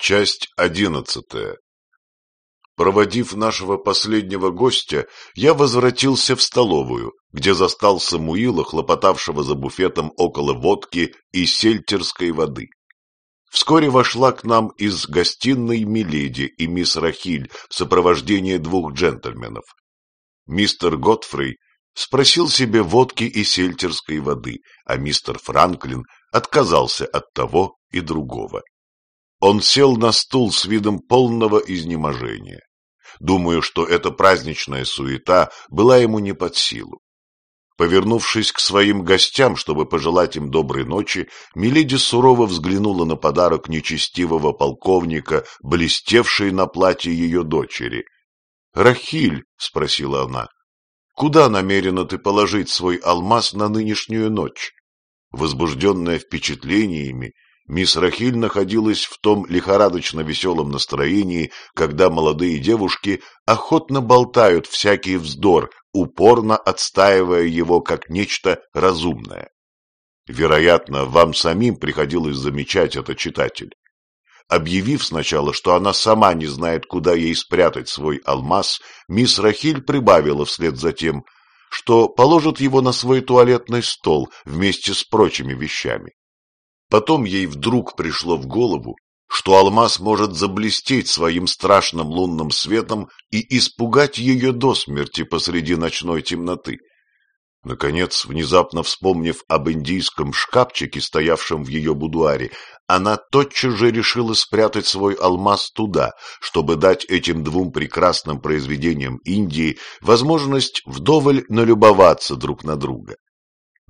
Часть одиннадцатая. Проводив нашего последнего гостя, я возвратился в столовую, где застал Самуила, хлопотавшего за буфетом около водки и сельтерской воды. Вскоре вошла к нам из гостиной Миледи и мисс Рахиль в сопровождении двух джентльменов. Мистер Готфрей спросил себе водки и сельтерской воды, а мистер Франклин отказался от того и другого. Он сел на стул с видом полного изнеможения. Думаю, что эта праздничная суета была ему не под силу. Повернувшись к своим гостям, чтобы пожелать им доброй ночи, Миледи сурово взглянула на подарок нечестивого полковника, блестевший на платье ее дочери. — Рахиль, — спросила она, — куда намерена ты положить свой алмаз на нынешнюю ночь? Возбужденная впечатлениями, Мисс Рахиль находилась в том лихорадочно веселом настроении, когда молодые девушки охотно болтают всякий вздор, упорно отстаивая его как нечто разумное. Вероятно, вам самим приходилось замечать это, читатель. Объявив сначала, что она сама не знает, куда ей спрятать свой алмаз, мисс Рахиль прибавила вслед за тем, что положит его на свой туалетный стол вместе с прочими вещами. Потом ей вдруг пришло в голову, что алмаз может заблестеть своим страшным лунным светом и испугать ее до смерти посреди ночной темноты. Наконец, внезапно вспомнив об индийском шкафчике, стоявшем в ее будуаре, она тотчас же решила спрятать свой алмаз туда, чтобы дать этим двум прекрасным произведениям Индии возможность вдоволь налюбоваться друг на друга.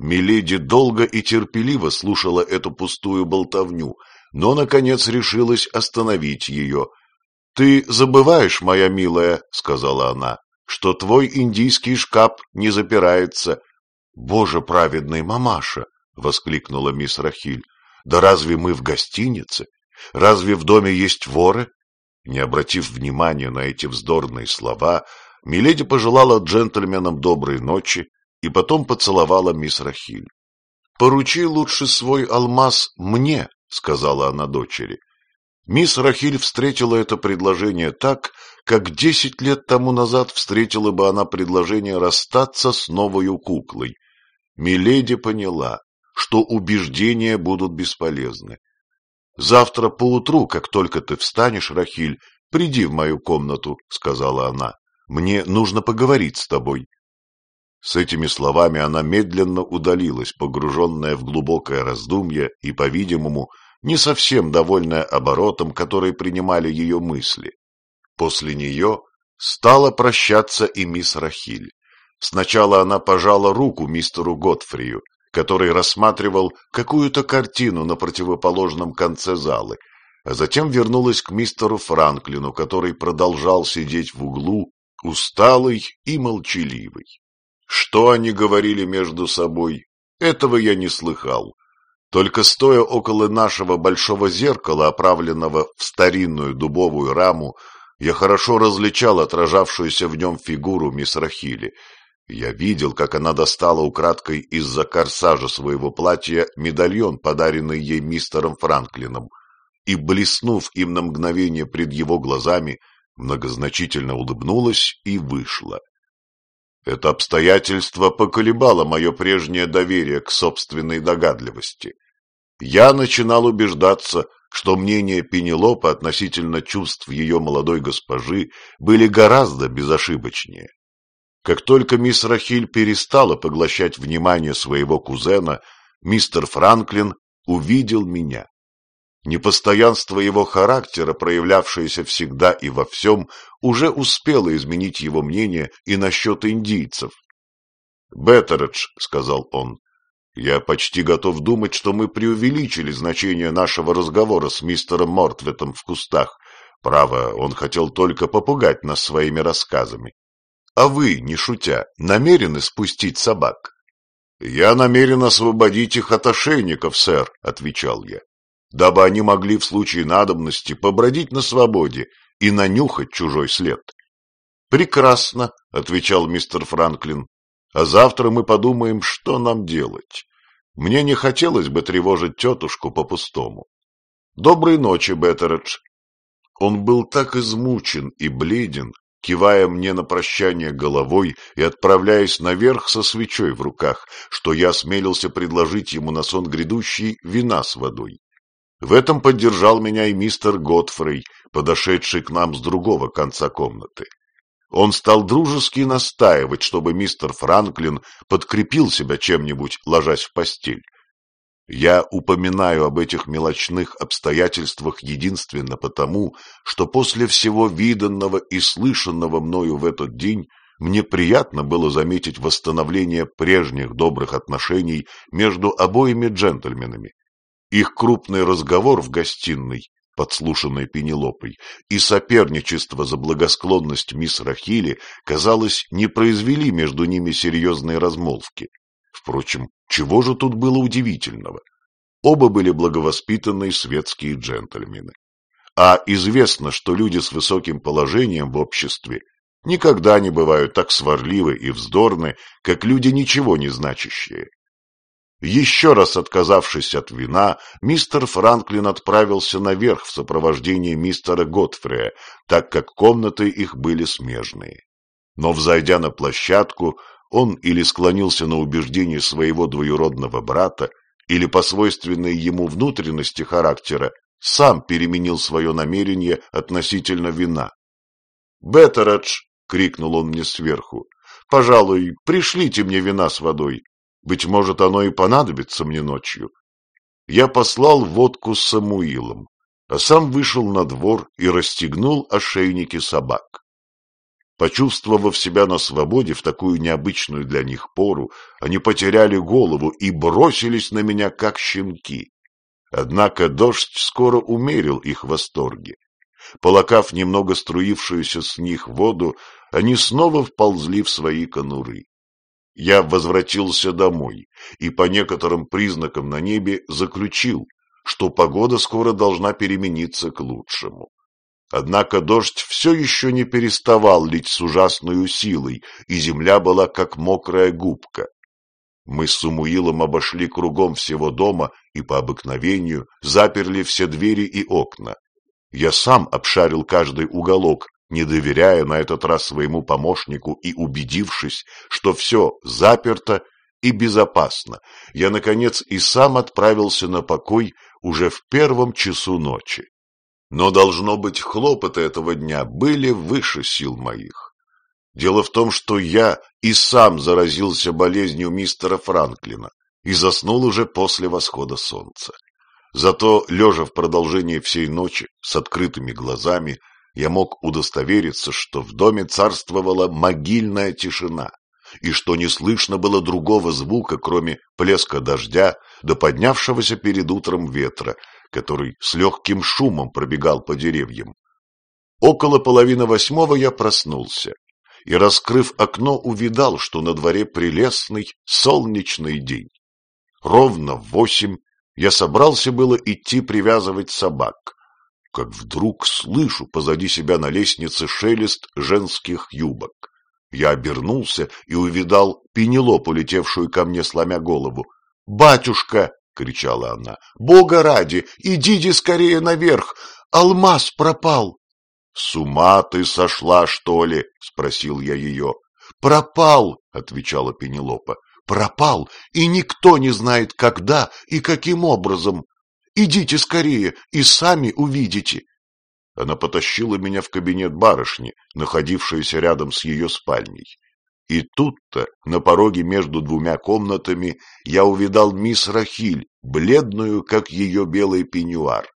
Миледи долго и терпеливо слушала эту пустую болтовню, но, наконец, решилась остановить ее. — Ты забываешь, моя милая, — сказала она, — что твой индийский шкаф не запирается. — Боже праведный, мамаша! — воскликнула мисс Рахиль. — Да разве мы в гостинице? Разве в доме есть воры? Не обратив внимания на эти вздорные слова, Миледи пожелала джентльменам доброй ночи и потом поцеловала мисс Рахиль. «Поручи лучше свой алмаз мне», — сказала она дочери. Мисс Рахиль встретила это предложение так, как десять лет тому назад встретила бы она предложение расстаться с новою куклой. Миледи поняла, что убеждения будут бесполезны. «Завтра поутру, как только ты встанешь, Рахиль, приди в мою комнату», — сказала она. «Мне нужно поговорить с тобой». С этими словами она медленно удалилась, погруженная в глубокое раздумье и, по-видимому, не совсем довольная оборотом, который принимали ее мысли. После нее стала прощаться и мисс Рахиль. Сначала она пожала руку мистеру Готфрию, который рассматривал какую-то картину на противоположном конце залы, а затем вернулась к мистеру Франклину, который продолжал сидеть в углу, усталый и молчаливый. Что они говорили между собой, этого я не слыхал. Только стоя около нашего большого зеркала, оправленного в старинную дубовую раму, я хорошо различал отражавшуюся в нем фигуру мисс Рахили. Я видел, как она достала украдкой из-за корсажа своего платья медальон, подаренный ей мистером Франклином, и, блеснув им на мгновение пред его глазами, многозначительно улыбнулась и вышла. Это обстоятельство поколебало мое прежнее доверие к собственной догадливости. Я начинал убеждаться, что мнения Пенелопы относительно чувств ее молодой госпожи были гораздо безошибочнее. Как только мисс Рахиль перестала поглощать внимание своего кузена, мистер Франклин увидел меня. Непостоянство его характера, проявлявшееся всегда и во всем, уже успело изменить его мнение и насчет индийцев. «Беттередж», — сказал он, — «я почти готов думать, что мы преувеличили значение нашего разговора с мистером Мортветом в кустах. Право, он хотел только попугать нас своими рассказами. А вы, не шутя, намерены спустить собак?» «Я намерен освободить их от ошейников, сэр», — отвечал я дабы они могли в случае надобности побродить на свободе и нанюхать чужой след. «Прекрасно», — отвечал мистер Франклин, — «а завтра мы подумаем, что нам делать. Мне не хотелось бы тревожить тетушку по-пустому. Доброй ночи, Беттередж. Он был так измучен и бледен, кивая мне на прощание головой и отправляясь наверх со свечой в руках, что я осмелился предложить ему на сон грядущий вина с водой. В этом поддержал меня и мистер Готфрей, подошедший к нам с другого конца комнаты. Он стал дружески настаивать, чтобы мистер Франклин подкрепил себя чем-нибудь, ложась в постель. Я упоминаю об этих мелочных обстоятельствах единственно потому, что после всего виданного и слышанного мною в этот день мне приятно было заметить восстановление прежних добрых отношений между обоими джентльменами. Их крупный разговор в гостиной, подслушанный Пенелопой, и соперничество за благосклонность мисс Рахили, казалось, не произвели между ними серьезной размолвки. Впрочем, чего же тут было удивительного? Оба были благовоспитанные светские джентльмены. А известно, что люди с высоким положением в обществе никогда не бывают так сварливы и вздорны, как люди ничего не значащие. Еще раз отказавшись от вина, мистер Франклин отправился наверх в сопровождении мистера Готфрея, так как комнаты их были смежные. Но, взойдя на площадку, он или склонился на убеждение своего двоюродного брата, или по свойственной ему внутренности характера сам переменил свое намерение относительно вина. «Беттередж!» — крикнул он мне сверху. «Пожалуй, пришлите мне вина с водой. Быть может, оно и понадобится мне ночью». Я послал водку с Самуилом, а сам вышел на двор и расстегнул ошейники собак. Почувствовав себя на свободе в такую необычную для них пору, они потеряли голову и бросились на меня, как щенки. Однако дождь скоро умерил их восторги. Полакав немного струившуюся с них воду, они снова вползли в свои конуры. Я возвратился домой и по некоторым признакам на небе заключил, что погода скоро должна перемениться к лучшему. Однако дождь все еще не переставал лить с ужасной силой, и земля была как мокрая губка. Мы с Сумуилом обошли кругом всего дома и по обыкновению заперли все двери и окна. Я сам обшарил каждый уголок, не доверяя на этот раз своему помощнику и убедившись, что все заперто и безопасно, я, наконец, и сам отправился на покой уже в первом часу ночи. Но, должно быть, хлопоты этого дня были выше сил моих. Дело в том, что я и сам заразился болезнью мистера Франклина и заснул уже после восхода солнца. Зато, лежа в продолжении всей ночи, с открытыми глазами, я мог удостовериться, что в доме царствовала могильная тишина, и что не слышно было другого звука, кроме плеска дождя до поднявшегося перед утром ветра, который с легким шумом пробегал по деревьям. Около половины восьмого я проснулся и, раскрыв окно, увидал, что на дворе прелестный солнечный день. Ровно в восемь я собрался было идти привязывать собак, как вдруг слышу позади себя на лестнице шелест женских юбок. Я обернулся и увидал Пенелопу, летевшую ко мне, сломя голову. «Батюшка!» — кричала она. — Бога ради, идите скорее наверх! Алмаз пропал! — С ума ты сошла, что ли? — спросил я ее. — Пропал, — отвечала Пенелопа. — Пропал, и никто не знает, когда и каким образом. Идите скорее и сами увидите. Она потащила меня в кабинет барышни, находившейся рядом с ее спальней. И тут-то, на пороге между двумя комнатами, я увидал мисс Рахиль, бледную, как ее белый пеньюар.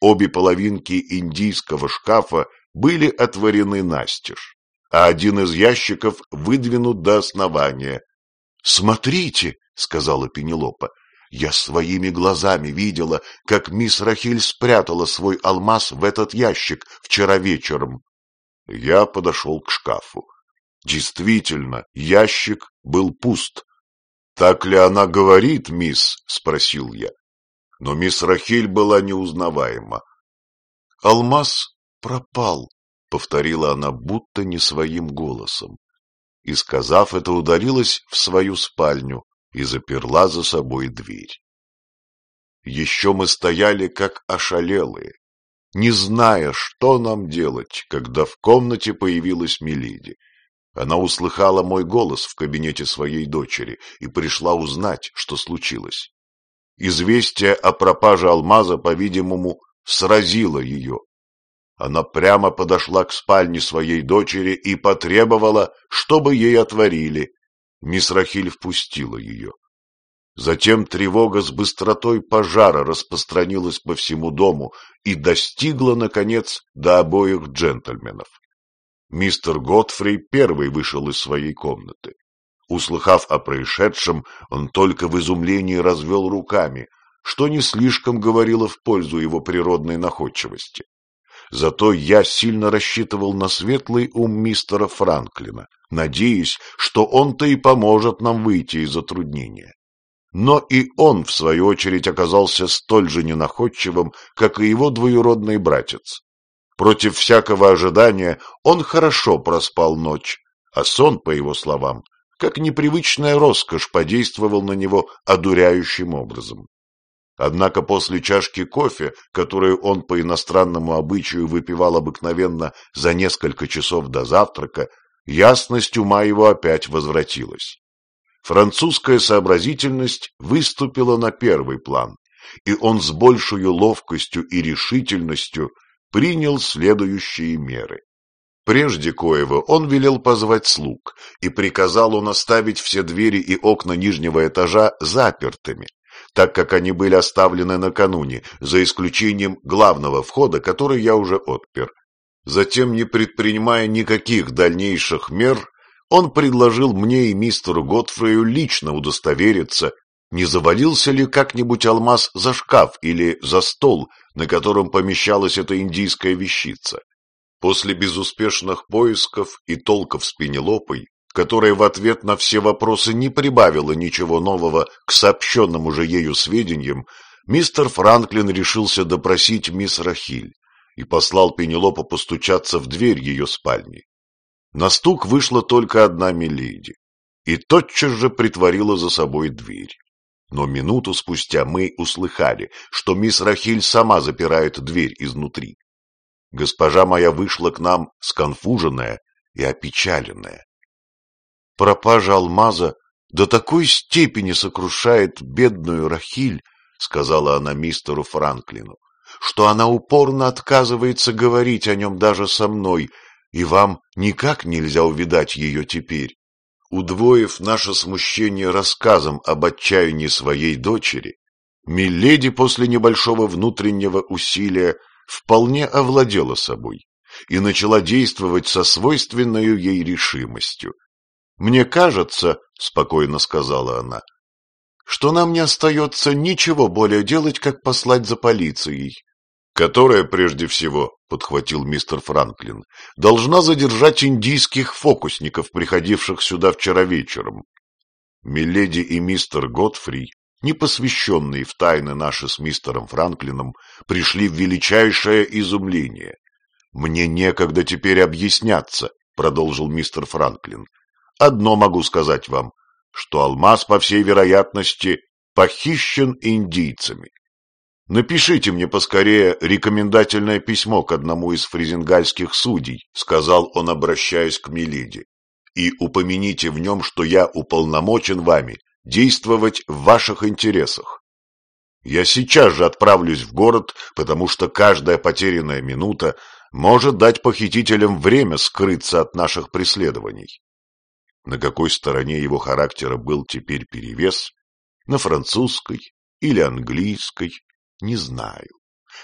Обе половинки индийского шкафа были отворены настежь, а один из ящиков выдвинут до основания. — Смотрите, — сказала Пенелопа, — я своими глазами видела, как мисс Рахиль спрятала свой алмаз в этот ящик вчера вечером. Я подошел к шкафу. Действительно, ящик был пуст. «Так ли она говорит, мисс?» — спросил я. Но мисс Рахиль была неузнаваема. «Алмаз пропал», — повторила она будто не своим голосом. И, сказав это, ударилась в свою спальню и заперла за собой дверь. Еще мы стояли, как ошалелые. не зная, что нам делать, когда в комнате появилась Миледи. Она услыхала мой голос в кабинете своей дочери и пришла узнать, что случилось. Известие о пропаже алмаза, по-видимому, сразило ее. Она прямо подошла к спальне своей дочери и потребовала, чтобы ей отворили. Мисс Рахиль впустила ее. Затем тревога с быстротой пожара распространилась по всему дому и достигла, наконец, до обоих джентльменов. Мистер Готфри первый вышел из своей комнаты. Услыхав о происшедшем, он только в изумлении развел руками, что не слишком говорило в пользу его природной находчивости. Зато я сильно рассчитывал на светлый ум мистера Франклина, надеясь, что он-то и поможет нам выйти из затруднения. Но и он, в свою очередь, оказался столь же ненаходчивым, как и его двоюродный братец. Против всякого ожидания он хорошо проспал ночь, а сон, по его словам, как непривычная роскошь подействовал на него одуряющим образом. Однако после чашки кофе, которую он по иностранному обычаю выпивал обыкновенно за несколько часов до завтрака, ясность ума его опять возвратилась. Французская сообразительность выступила на первый план, и он с большей ловкостью и решительностью принял следующие меры. Прежде коего он велел позвать слуг и приказал он оставить все двери и окна нижнего этажа запертыми, так как они были оставлены накануне, за исключением главного входа, который я уже отпер. Затем, не предпринимая никаких дальнейших мер, он предложил мне и мистеру Готфрею лично удостовериться, не завалился ли как-нибудь алмаз за шкаф или за стол, на котором помещалась эта индийская вещица. После безуспешных поисков и толков с Пенелопой, которая в ответ на все вопросы не прибавила ничего нового к сообщенным уже ею сведениям, мистер Франклин решился допросить мисс Рахиль и послал Пенелопу постучаться в дверь ее спальни. На стук вышла только одна миледи и тотчас же притворила за собой дверь. Но минуту спустя мы услыхали, что мисс Рахиль сама запирает дверь изнутри. Госпожа моя вышла к нам сконфуженная и опечаленная. Пропажа алмаза до такой степени сокрушает бедную Рахиль, сказала она мистеру Франклину, что она упорно отказывается говорить о нем даже со мной, и вам никак нельзя увидать ее теперь. Удвоив наше смущение рассказом об отчаянии своей дочери, Миледи после небольшого внутреннего усилия вполне овладела собой и начала действовать со свойственной ей решимостью. «Мне кажется, — спокойно сказала она, — что нам не остается ничего более делать, как послать за полицией, которая, прежде всего, — подхватил мистер Франклин, — должна задержать индийских фокусников, приходивших сюда вчера вечером. Миледи и мистер Готфри непосвященные в тайны наши с мистером Франклином, пришли в величайшее изумление. «Мне некогда теперь объясняться», — продолжил мистер Франклин. «Одно могу сказать вам, что алмаз, по всей вероятности, похищен индийцами. «Напишите мне поскорее рекомендательное письмо к одному из фризенгальских судей», — сказал он, обращаясь к Мелиде, «и упомяните в нем, что я уполномочен вами действовать в ваших интересах. Я сейчас же отправлюсь в город, потому что каждая потерянная минута может дать похитителям время скрыться от наших преследований. На какой стороне его характера был теперь перевес, на французской или английской, не знаю.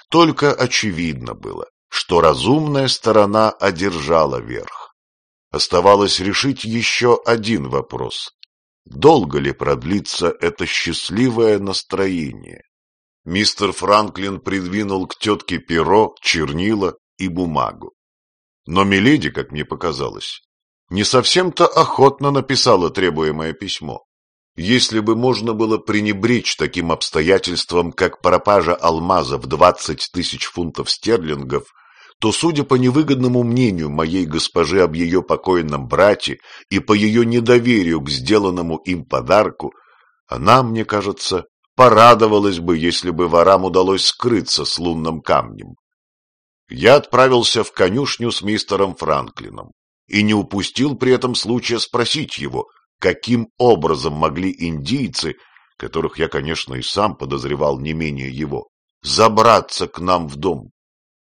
Только очевидно было, что разумная сторона одержала верх. Оставалось решить еще один вопрос Долго ли продлится это счастливое настроение? Мистер Франклин придвинул к тетке перо, чернила и бумагу. Но Миледи, как мне показалось, не совсем-то охотно написала требуемое письмо. Если бы можно было пренебречь таким обстоятельством, как пропажа алмаза в двадцать тысяч фунтов стерлингов, то, судя по невыгодному мнению моей госпожи об ее покойном брате и по ее недоверию к сделанному им подарку, она, мне кажется, порадовалась бы, если бы ворам удалось скрыться с лунным камнем. я отправился в конюшню с мистером Франклином и не упустил при этом случая спросить его, каким образом могли индийцы, которых я, конечно, и сам подозревал не менее его, забраться к нам в дом.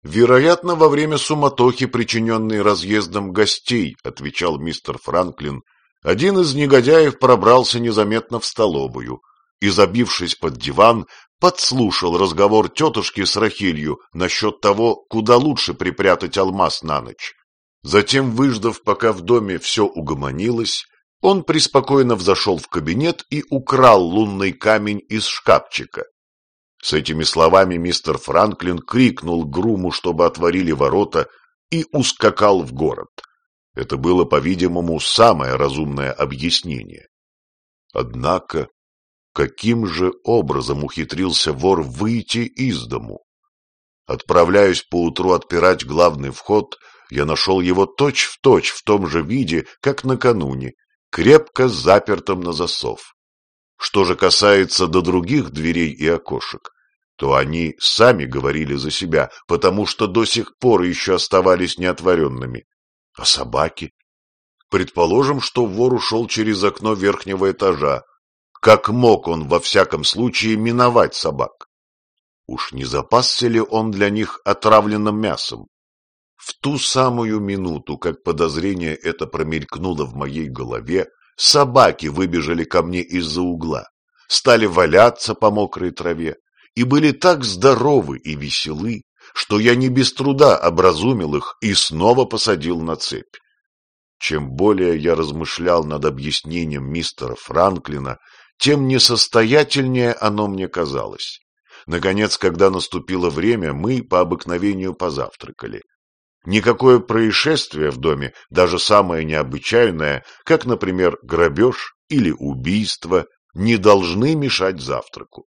Вероятно, во время суматохи, причиненной разъездом гостей, отвечал мистер Франклин, один из негодяев пробрался незаметно в столовую и, забившись под диван, подслушал разговор тетушки с Рахилью насчет того, куда лучше припрятать алмаз на ночь. Затем, выждав, пока в доме все угомонилось, он преспокойно взошел в кабинет и украл лунный камень из шкафчика. С этими словами мистер Франклин крикнул Груму, чтобы отворили ворота, и ускакал в город. Это было, по-видимому, самое разумное объяснение. Однако, каким же образом ухитрился вор выйти из дому? Отправляясь поутру отпирать главный вход, я нашел его точь-в-точь точь в том же виде, как накануне, крепко запертым на засов. Что же касается до других дверей и окошек, то они сами говорили за себя, потому что до сих пор еще оставались неотворенными. А собаки? Предположим, что вор ушел через окно верхнего этажа. Как мог он во всяком случае миновать собак? Уж не запасся ли он для них отравленным мясом? В ту самую минуту, как подозрение это промелькнуло в моей голове, Собаки выбежали ко мне из-за угла, стали валяться по мокрой траве и были так здоровы и веселы, что я не без труда образумил их и снова посадил на цепь. Чем более я размышлял над объяснением мистера Франклина, тем несостоятельнее оно мне казалось. Наконец, когда наступило время, мы по обыкновению позавтракали. Никакое происшествие в доме, даже самое необычайное, как, например, грабеж или убийство, не должны мешать завтраку.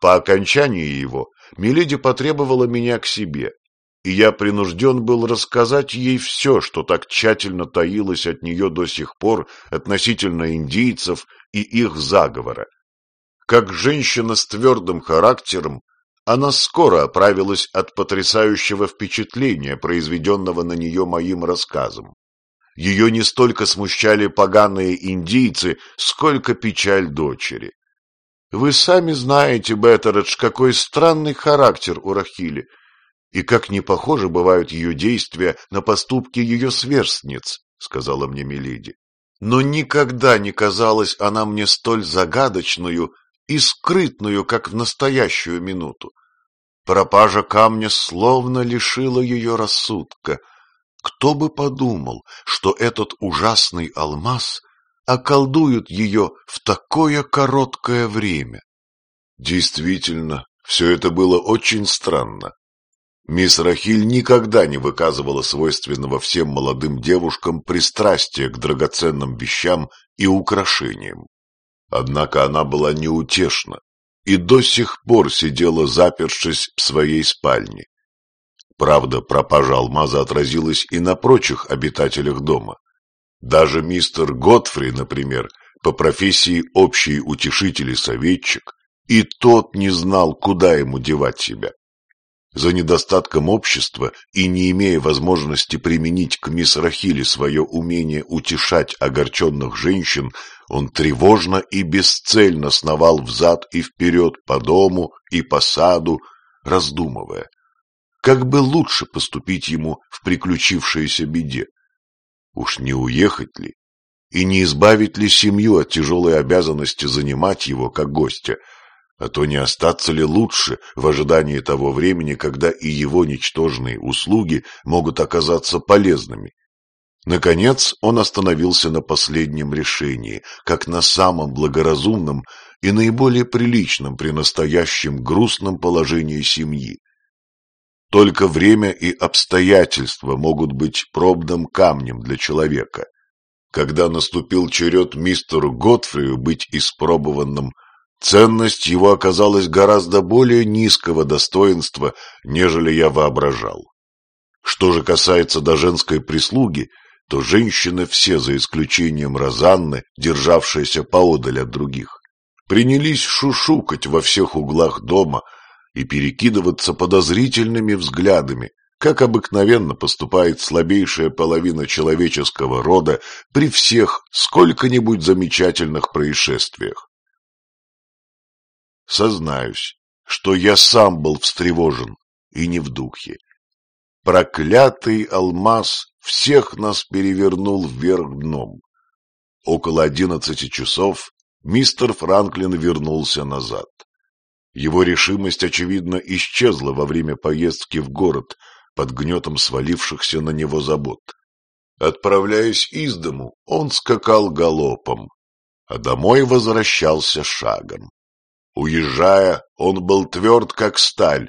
По окончании его Миледи потребовала меня к себе, и я принужден был рассказать ей все, что так тщательно таилось от нее до сих пор относительно индийцев и их заговора. Как женщина с твердым характером, она скоро оправилась от потрясающего впечатления, произведенного на нее моим рассказом. Ее не столько смущали поганые индийцы, сколько печаль дочери. Вы сами знаете, Беттередж, какой странный характер у Рахили, и как не похожи бывают ее действия на поступки ее сверстниц, — сказала мне Миледи. Но никогда не казалась она мне столь загадочную и скрытную, как в настоящую минуту. Пропажа камня словно лишила ее рассудка. Кто бы подумал, что этот ужасный алмаз околдует ее в такое короткое время? Действительно, все это было очень странно. Мисс Рахиль никогда не выказывала свойственного всем молодым девушкам пристрастия к драгоценным вещам и украшениям. Однако она была неутешна и до сих пор сидела, запершись в своей спальне. Правда, пропажа алмаза отразилась и на прочих обитателях дома. Даже мистер Готфри, например, по профессии общий утешитель и советчик, и тот не знал, куда ему девать себя. За недостатком общества и не имея возможности применить к мисс Рахиле свое умение утешать огорченных женщин, он тревожно и бесцельно сновал взад и вперед по дому и по саду, раздумывая, как бы лучше поступить ему в приключившейся беде. Уж не уехать ли и не избавить ли семью от тяжелой обязанности занимать его как гостя, а то не остаться ли лучше в ожидании того времени, когда и его ничтожные услуги могут оказаться полезными. Наконец он остановился на последнем решении, как на самом благоразумном и наиболее приличном при настоящем грустном положении семьи. Только время и обстоятельства могут быть пробным камнем для человека. Когда наступил черед мистеру Готфрию быть испробованным, ценность его оказалась гораздо более низкого достоинства, нежели я воображал. Что же касается до женской прислуги – то женщины все, за исключением Розанны, державшиеся поодаль от других, принялись шушукать во всех углах дома и перекидываться подозрительными взглядами, как обыкновенно поступает слабейшая половина человеческого рода при всех сколько-нибудь замечательных происшествиях. Сознаюсь, что я сам был встревожен и не в духе. Проклятый алмаз всех нас перевернул вверх дном. Около одиннадцати часов мистер Франклин вернулся назад. Его решимость, очевидно, исчезла во время поездки в город под гнетом свалившихся на него забот. Отправляясь из дому, он скакал галопом, а домой возвращался шагом. Уезжая, он был тверд, как сталь,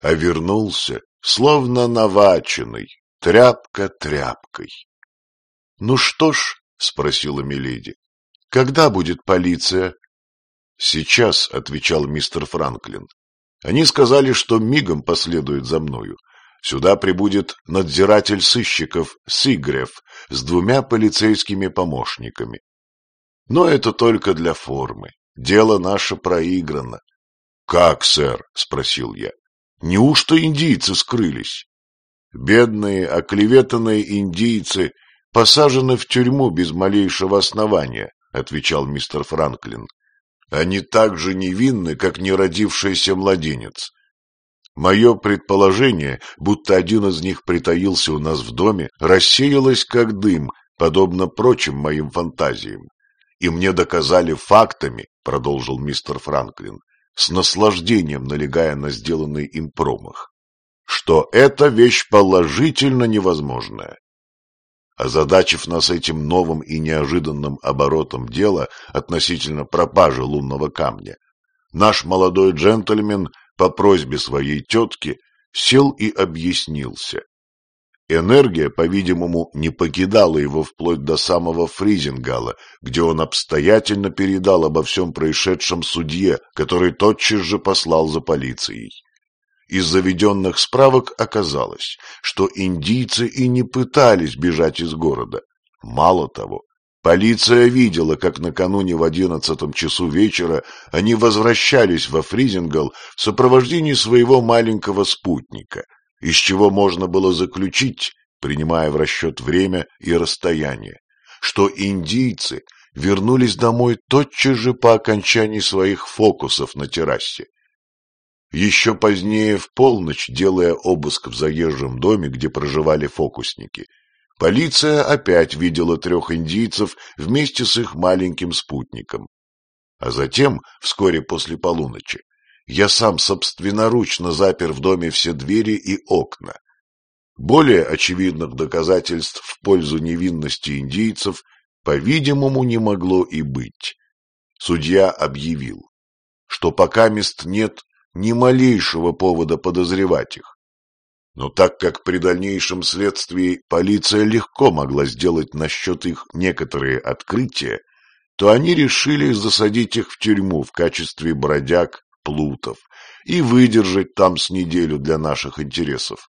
а вернулся, словно наваченный, тряпка тряпкой. — Ну что ж, — спросила Миледи, — когда будет полиция? — Сейчас, — отвечал мистер Франклин. Они сказали, что мигом последует за мною. Сюда прибудет надзиратель сыщиков Сигрев с двумя полицейскими помощниками. Но это только для формы. Дело наше проиграно. — Как, сэр? — спросил я. — Неужто индийцы скрылись? Бедные, оклеветанные индийцы посажены в тюрьму без малейшего основания, — отвечал мистер Франклин. Они так же невинны, как неродившийся младенец. Мое предположение, будто один из них притаился у нас в доме, рассеялось как дым, подобно прочим моим фантазиям и мне доказали фактами, — продолжил мистер Франклин, с наслаждением налегая на сделанный им промах, что это вещь положительно невозможная. Озадачив нас этим новым и неожиданным оборотом дела относительно пропажи лунного камня, наш молодой джентльмен по просьбе своей тетки сел и объяснился, Энергия, по-видимому, не покидала его вплоть до самого Фризингала, где он обстоятельно передал обо всем происшедшем судье, который тотчас же послал за полицией. Из заведенных справок оказалось, что индийцы и не пытались бежать из города. Мало того, полиция видела, как накануне в одиннадцатом часу вечера они возвращались во Фризингал в сопровождении своего маленького спутника – из чего можно было заключить, принимая в расчет время и расстояние, что индийцы вернулись домой тотчас же по окончании своих фокусов на террасе. Еще позднее, в полночь, делая обыск в заезжем доме, где проживали фокусники, полиция опять видела трех индийцев вместе с их маленьким спутником. А затем, вскоре после полуночи, я сам собственноручно запер в доме все двери и окна. Более очевидных доказательств в пользу невинности индейцев, по-видимому, не могло и быть. Судья объявил, что пока мест нет ни малейшего повода подозревать их. Но так как при дальнейшем следствии полиция легко могла сделать насчет их некоторые открытия, то они решили засадить их в тюрьму в качестве бродяг плутов и выдержать там с неделю для наших интересов.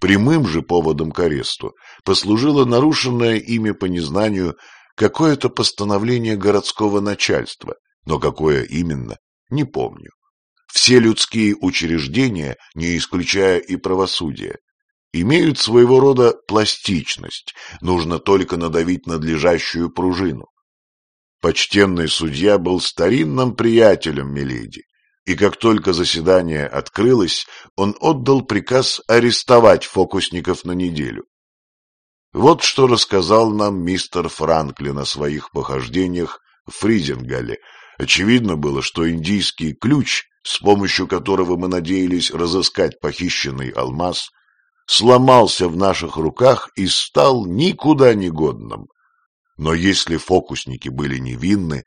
Прямым же поводом к аресту послужило нарушенное ими по незнанию какое-то постановление городского начальства, но какое именно, не помню. Все людские учреждения, не исключая и правосудие, имеют своего рода пластичность, нужно только надавить надлежащую пружину. Почтенный судья был старинным приятелем Миледи, и как только заседание открылось, он отдал приказ арестовать фокусников на неделю. Вот что рассказал нам мистер Франклин о своих похождениях в Фризингале. Очевидно было, что индийский ключ, с помощью которого мы надеялись разыскать похищенный алмаз, сломался в наших руках и стал никуда негодным. Но если фокусники были невинны,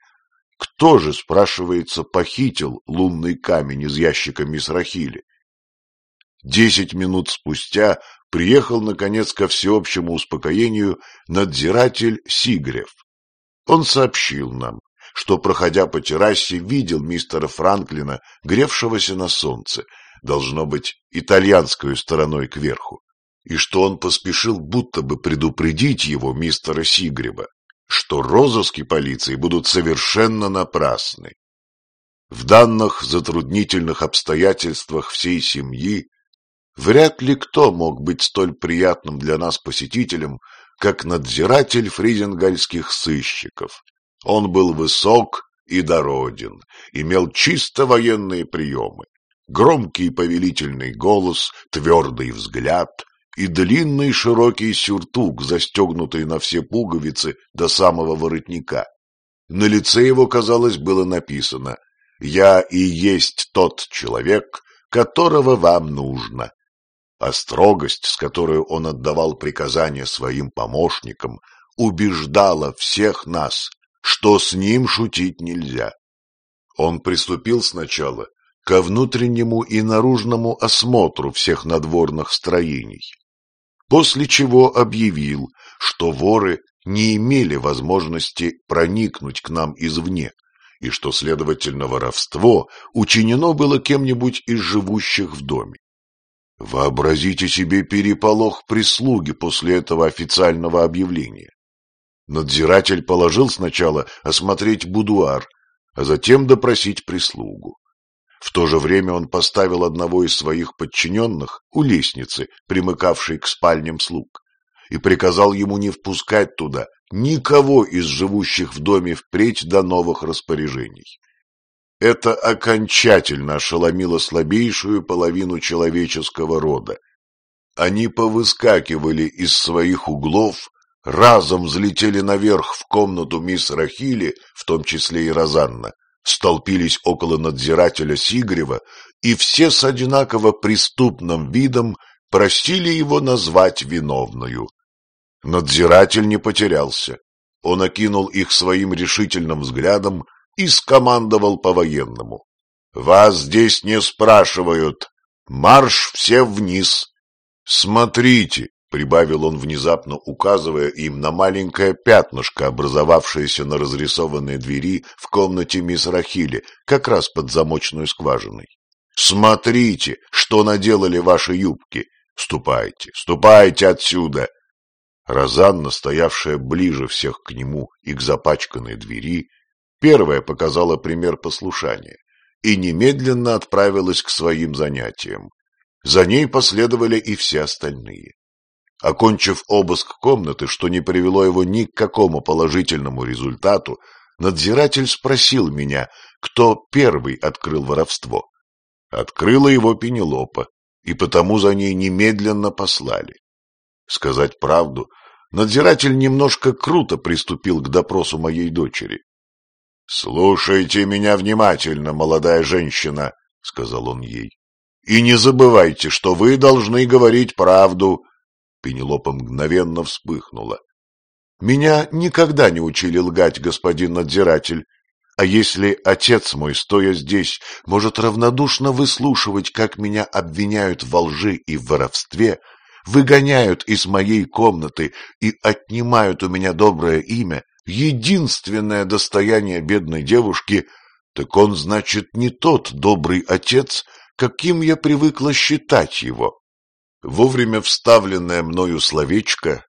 кто же, спрашивается, похитил лунный камень из ящика мисс Рахили? Десять минут спустя приехал, наконец, ко всеобщему успокоению надзиратель Сигрев. Он сообщил нам, что, проходя по террасе, видел мистера Франклина, гревшегося на солнце, должно быть, итальянской стороной кверху, и что он поспешил будто бы предупредить его, мистера Сигреба, что розыски полиции будут совершенно напрасны. В данных затруднительных обстоятельствах всей семьи Вряд ли кто мог быть столь приятным для нас посетителем, как надзиратель фризенгальских сыщиков. Он был высок и дороден, имел чисто военные приемы, громкий повелительный голос, твердый взгляд и длинный широкий сюртук, застегнутый на все пуговицы до самого воротника. На лице его, казалось, было написано «Я и есть тот человек, которого вам нужно». А строгость, с которой он отдавал приказания своим помощникам, убеждала всех нас, что с ним шутить нельзя. Он приступил сначала ко внутреннему и наружному осмотру всех надворных строений, после чего объявил, что воры не имели возможности проникнуть к нам извне, и что, следовательно, воровство учинено было кем-нибудь из живущих в доме. Вообразите себе переполох прислуги после этого официального объявления. Надзиратель положил сначала осмотреть будуар, а затем допросить прислугу. В то же время он поставил одного из своих подчиненных у лестницы, примыкавшей к спальням слуг, и приказал ему не впускать туда никого из живущих в доме впредь до новых распоряжений. Это окончательно ошеломило слабейшую половину человеческого рода. Они повыскакивали из своих углов, разом взлетели наверх в комнату мисс Рахили, в том числе и Розанна, столпились около надзирателя Сигрева, и все с одинаково преступным видом просили его назвать виновную. Надзиратель не потерялся. Он окинул их своим решительным взглядом и скомандовал по-военному. «Вас здесь не спрашивают. Марш все вниз!» «Смотрите!» — прибавил он внезапно, указывая им на маленькое пятнышко, образовавшееся на разрисованной двери в комнате мисс Рахили, как раз под замочной скважиной. «Смотрите, что наделали ваши юбки! Ступайте, ступайте отсюда!» Розанна, стоявшая ближе всех к нему и к запачканной двери, Первая показала пример послушания и немедленно отправилась к своим занятиям. За ней последовали и все остальные. Окончив обыск комнаты, что не привело его ни к какому положительному результату, надзиратель спросил меня, кто первый открыл воровство. Открыла его Пенелопа, и потому за ней немедленно послали. Сказать правду, надзиратель немножко круто приступил к допросу моей дочери. — Слушайте меня внимательно, молодая женщина, — сказал он ей. — И не забывайте, что вы должны говорить правду. Пенелопа мгновенно вспыхнула. — Меня никогда не учили лгать, господин надзиратель. А если отец мой, стоя здесь, может равнодушно выслушивать, как меня обвиняют во лжи и в воровстве, выгоняют из моей комнаты и отнимают у меня доброе имя, единственное достояние бедной девушки, так он, значит, не тот добрый отец, каким я привыкла считать его. Вовремя вставленное мною словечко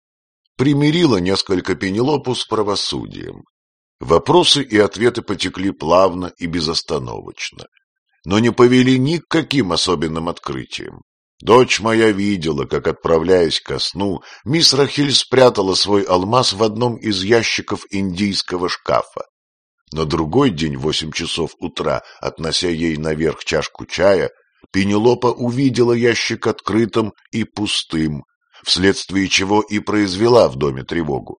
примирило несколько Пенелопу с правосудием. Вопросы и ответы потекли плавно и безостановочно, но не повели ни к каким особенным открытиям. Дочь моя видела, как, отправляясь ко сну, мисс Рахиль спрятала свой алмаз в одном из ящиков индийского шкафа. На другой день в восемь часов утра, относя ей наверх чашку чая, Пенелопа увидела ящик открытым и пустым, вследствие чего и произвела в доме тревогу.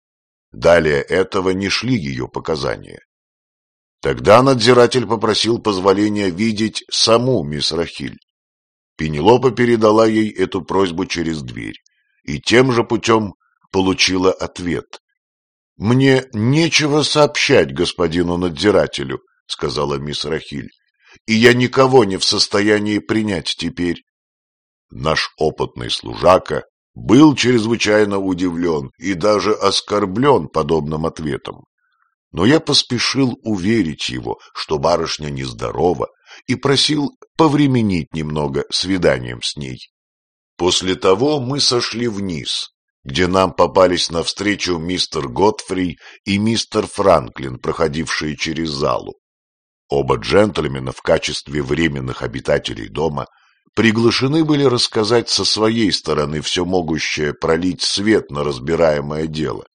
Далее этого не шли ее показания. Тогда надзиратель попросил позволения видеть саму мисс Рахиль. Пенелопа передала ей эту просьбу через дверь и тем же путем получила ответ. — Мне нечего сообщать господину надзирателю, — сказала мисс Рахиль, — и я никого не в состоянии принять теперь. Наш опытный служака был чрезвычайно удивлен и даже оскорблен подобным ответом. Но я поспешил уверить его, что барышня нездорова, и просил повременить немного свиданием с ней. После того мы сошли вниз, где нам попались навстречу мистер Готфри и мистер Франклин, проходившие через залу. Оба джентльмена в качестве временных обитателей дома приглашены были рассказать со своей стороны все могущее пролить свет на разбираемое дело.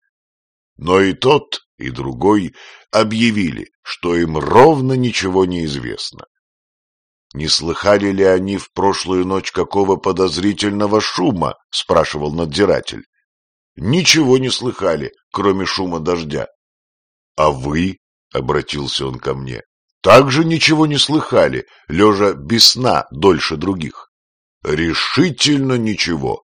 Но и тот, и другой объявили, что им ровно ничего не известно. «Не слыхали ли они в прошлую ночь какого подозрительного шума?» — спрашивал надзиратель. «Ничего не слыхали, кроме шума дождя». «А вы?» — обратился он ко мне. «Также ничего не слыхали, лежа без сна дольше других». «Решительно ничего».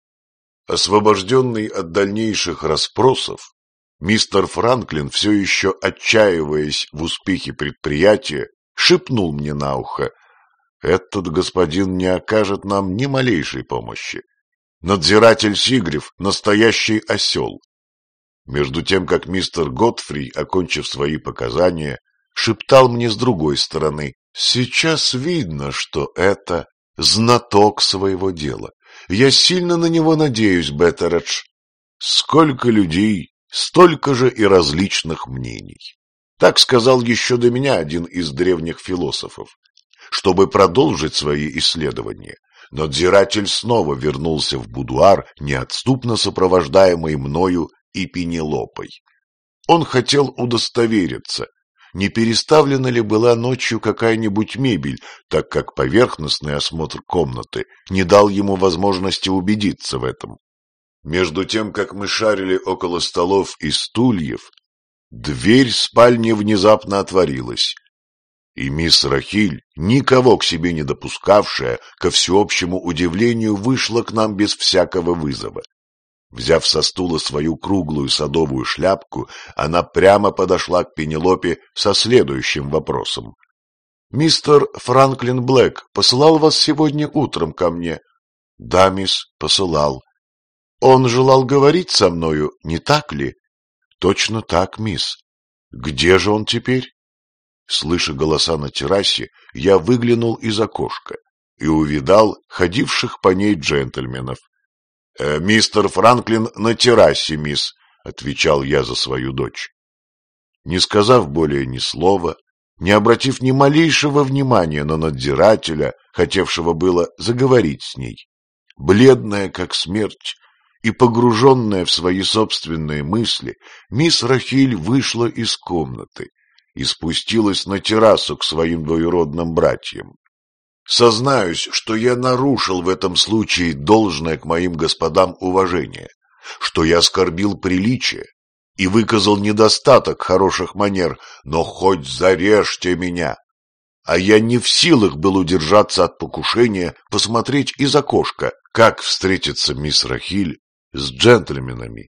Освобожденный от дальнейших расспросов, мистер Франклин, все еще отчаиваясь в успехе предприятия, шепнул мне на ухо — этот господин не окажет нам ни малейшей помощи. Надзиратель Сигрев — настоящий осел. Между тем, как мистер Готфри, окончив свои показания, шептал мне с другой стороны, «Сейчас видно, что это знаток своего дела. Я сильно на него надеюсь, Беттередж. Сколько людей, столько же и различных мнений». Так сказал еще до меня один из древних философов. Чтобы продолжить свои исследования, надзиратель снова вернулся в будуар, неотступно сопровождаемый мною и Пенелопой. Он хотел удостовериться, не переставлена ли была ночью какая-нибудь мебель, так как поверхностный осмотр комнаты не дал ему возможности убедиться в этом. Между тем, как мы шарили около столов и стульев, дверь спальни внезапно отворилась, и мисс Рахиль, никого к себе не допускавшая, ко всеобщему удивлению, вышла к нам без всякого вызова. Взяв со стула свою круглую садовую шляпку, она прямо подошла к Пенелопе со следующим вопросом. — Мистер Франклин Блэк посылал вас сегодня утром ко мне? — Да, мисс, посылал. — Он желал говорить со мною, не так ли? — Точно так, мисс. — Где же он теперь? Слыша голоса на террасе, я выглянул из окошка и увидал ходивших по ней джентльменов. «Э, «Мистер Франклин на террасе, мисс», — отвечал я за свою дочь. Не сказав более ни слова, не обратив ни малейшего внимания на надзирателя, хотевшего было заговорить с ней, бледная как смерть и погруженная в свои собственные мысли, мисс Рахиль вышла из комнаты и спустилась на террасу к своим двоюродным братьям. Сознаюсь, что я нарушил в этом случае должное к моим господам уважение, что я оскорбил приличие и выказал недостаток хороших манер, но хоть зарежьте меня. А я не в силах был удержаться от покушения посмотреть из окошка, как встретится мисс Рахиль с джентльменами